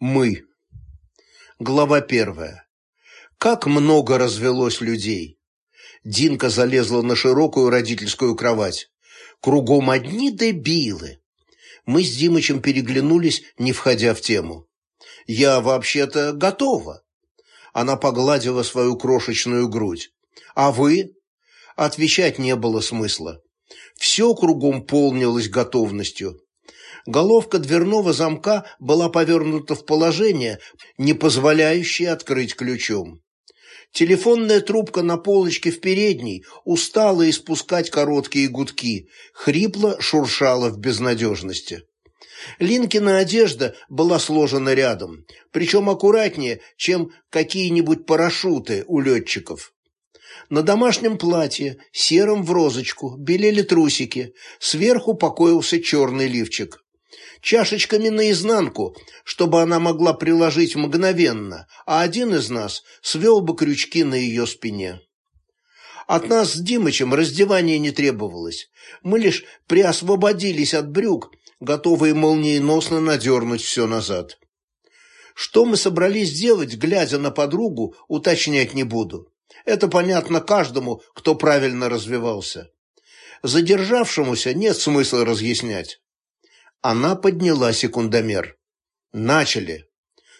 Мы. Глава первая. Как много развелось людей. Динка залезла на широкую родительскую кровать. Кругом одни дебилы. Мы с Димычем переглянулись, не входя в тему. Я вообще-то готова. Она погладила свою крошечную грудь. А вы? Отвечать не было смысла. Все кругом полнилось готовностью. Головка дверного замка была повернута в положение, не позволяющее открыть ключом. Телефонная трубка на полочке в передней устала испускать короткие гудки, хрипло шуршала в безнадежности. Линкина одежда была сложена рядом, причем аккуратнее, чем какие-нибудь парашюты у летчиков. На домашнем платье, сером в розочку, белели трусики, сверху покоился черный лифчик чашечками наизнанку, чтобы она могла приложить мгновенно, а один из нас свел бы крючки на ее спине. От нас с Димычем раздевание не требовалось. Мы лишь приосвободились от брюк, готовые молниеносно надернуть все назад. Что мы собрались делать, глядя на подругу, уточнять не буду. Это понятно каждому, кто правильно развивался. Задержавшемуся нет смысла разъяснять. Она подняла секундомер. Начали.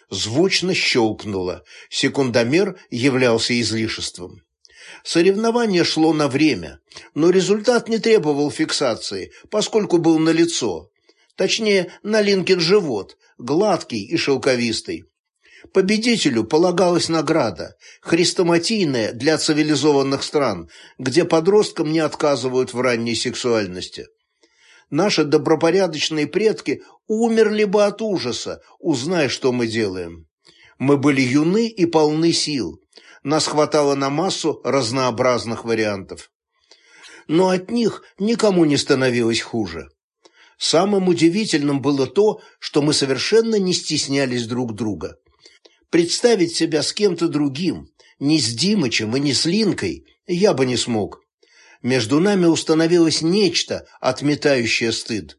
Звучно щелкнуло. Секундомер являлся излишеством. Соревнование шло на время, но результат не требовал фиксации, поскольку был налицо. Точнее, на Линкин живот, гладкий и шелковистый. Победителю полагалась награда, хрестоматийная для цивилизованных стран, где подросткам не отказывают в ранней сексуальности наши добропорядочные предки умерли бы от ужаса, узная, что мы делаем. Мы были юны и полны сил. Нас хватало на массу разнообразных вариантов. Но от них никому не становилось хуже. Самым удивительным было то, что мы совершенно не стеснялись друг друга. Представить себя с кем-то другим, не с Димычем и не с Линкой, я бы не смог между нами установилось нечто, отметающее стыд.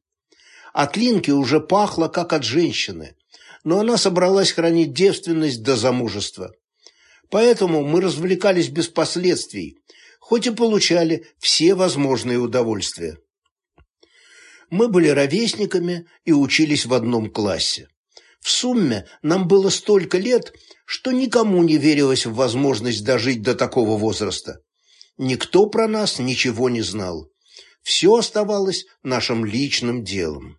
От Линки уже пахло, как от женщины, но она собралась хранить девственность до замужества. Поэтому мы развлекались без последствий, хоть и получали все возможные удовольствия. Мы были ровесниками и учились в одном классе. В сумме нам было столько лет, что никому не верилось в возможность дожить до такого возраста. Никто про нас ничего не знал. Все оставалось нашим личным делом.